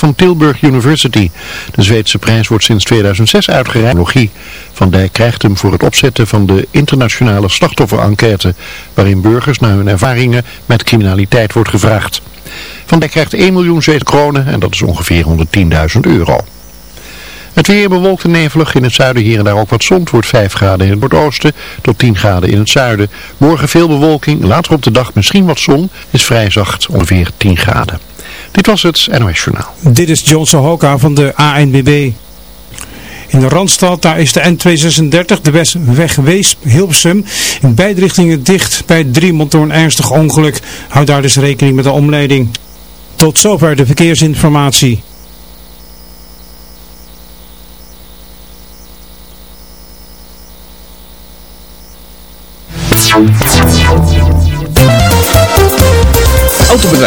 van Tilburg University. De Zweedse prijs wordt sinds 2006 uitgereikt. Van Dijk krijgt hem voor het opzetten van de internationale slachtofferenquête, waarin burgers naar hun ervaringen met criminaliteit wordt gevraagd. Van Dijk krijgt 1 miljoen Zweedse kronen en dat is ongeveer 110.000 euro. Het weer bewolkt en nevelig. In het zuiden hier en daar ook wat zon. Het wordt 5 graden in het noordoosten tot 10 graden in het zuiden. Morgen veel bewolking. Later op de dag misschien wat zon. Is vrij zacht. Ongeveer 10 graden. Dit was het NOS Journaal. Dit is John Sohoka van de ANBB. In de Randstad, daar is de N236, de weg Weesp-Hilpsum, in beide richtingen dicht bij Driemond door een ernstig ongeluk. Houd daar dus rekening met de omleiding. Tot zover de verkeersinformatie.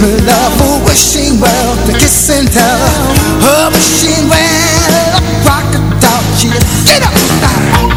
wish love, oh wishing well, the kiss and tell, oh wishing well, a crocodile, she get up, down.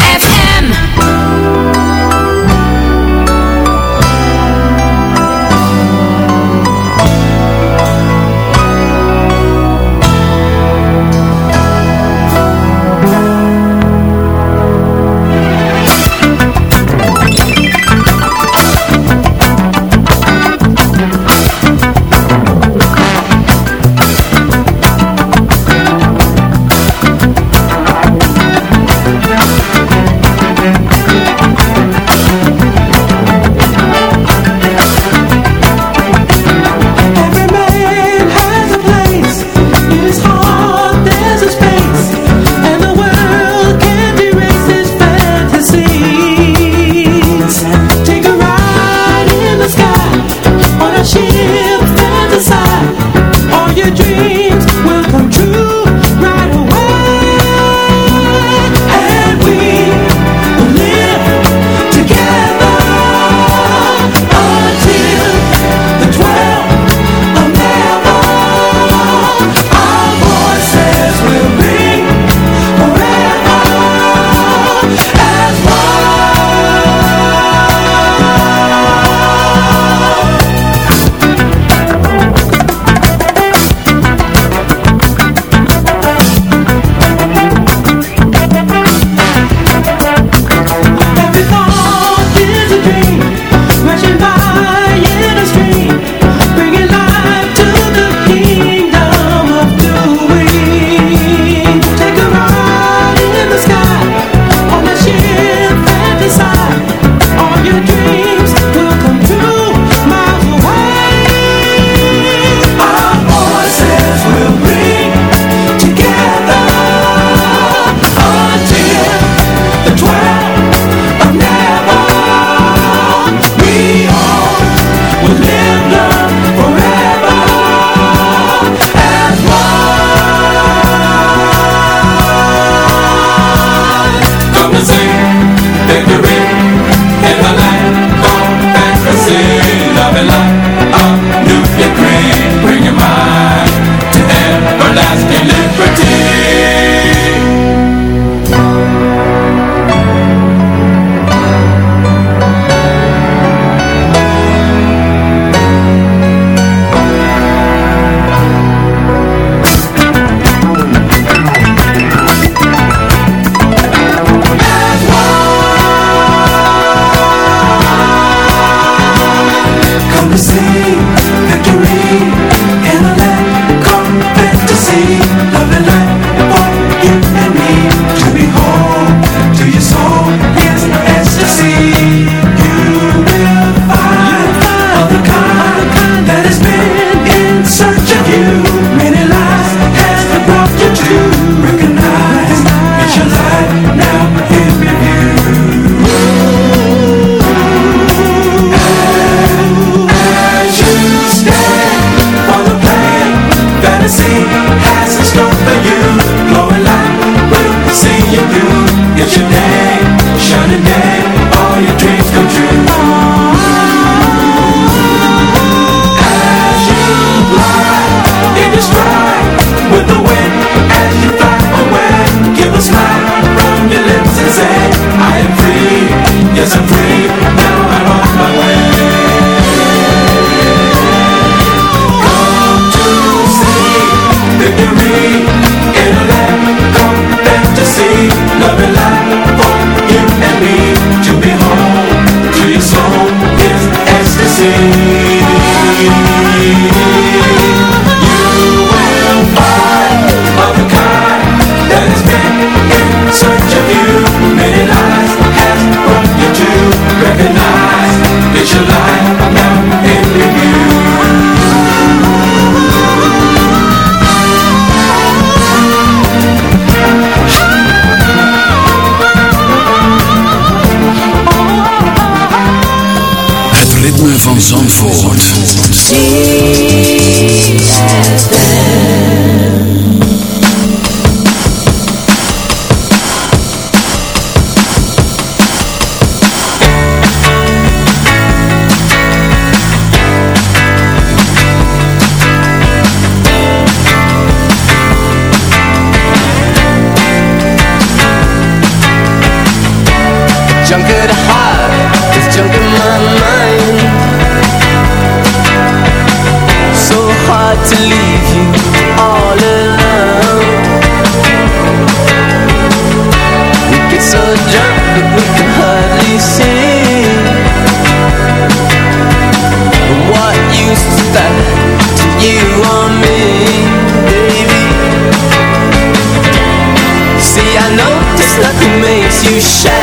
shame.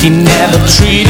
He never treated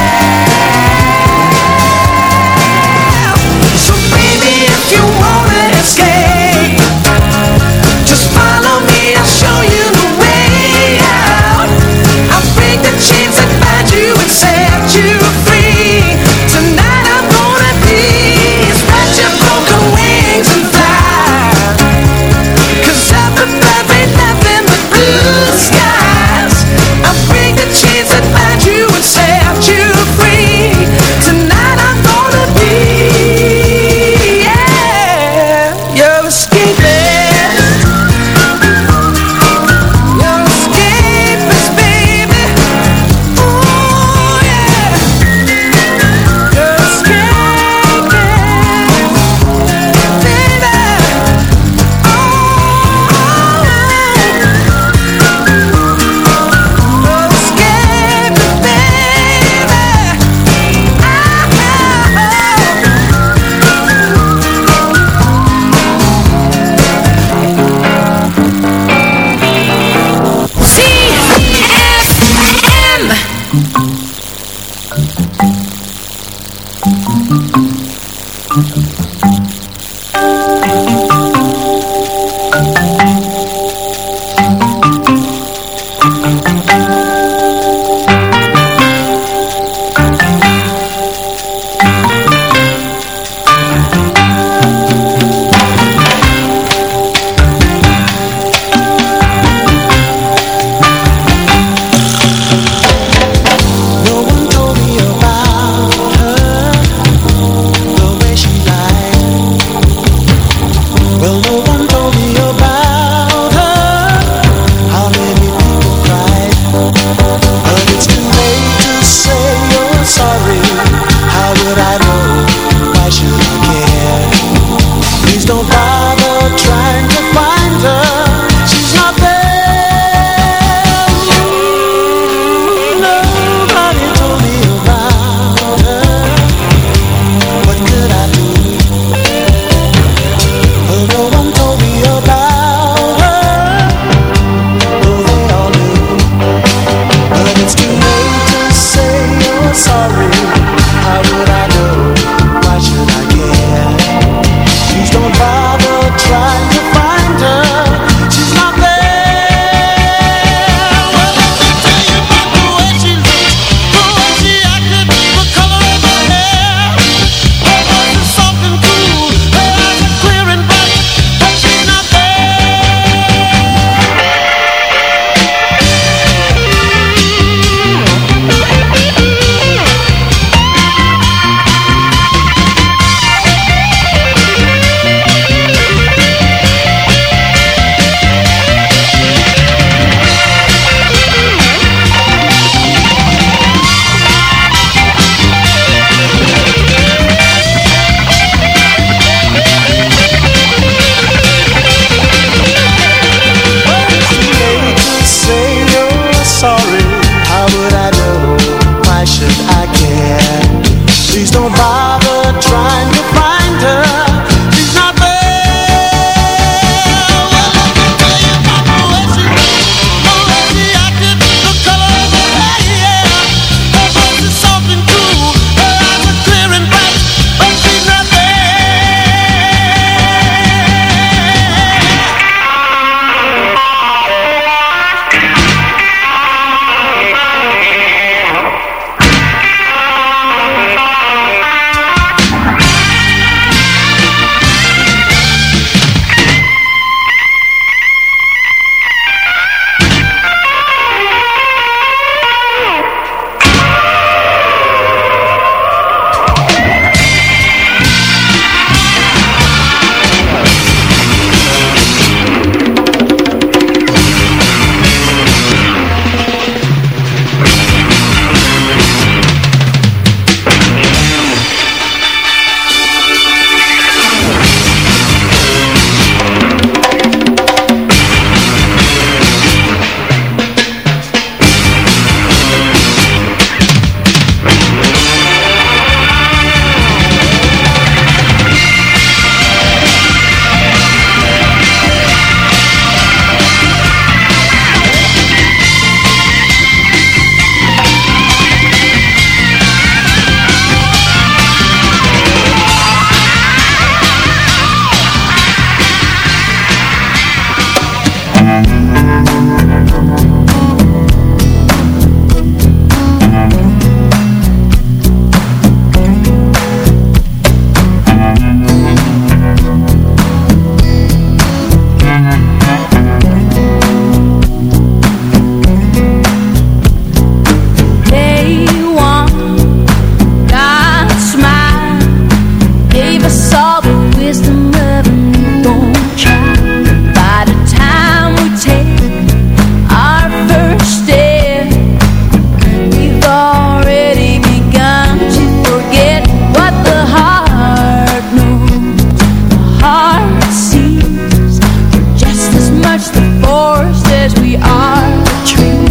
against the forest as we are the trees.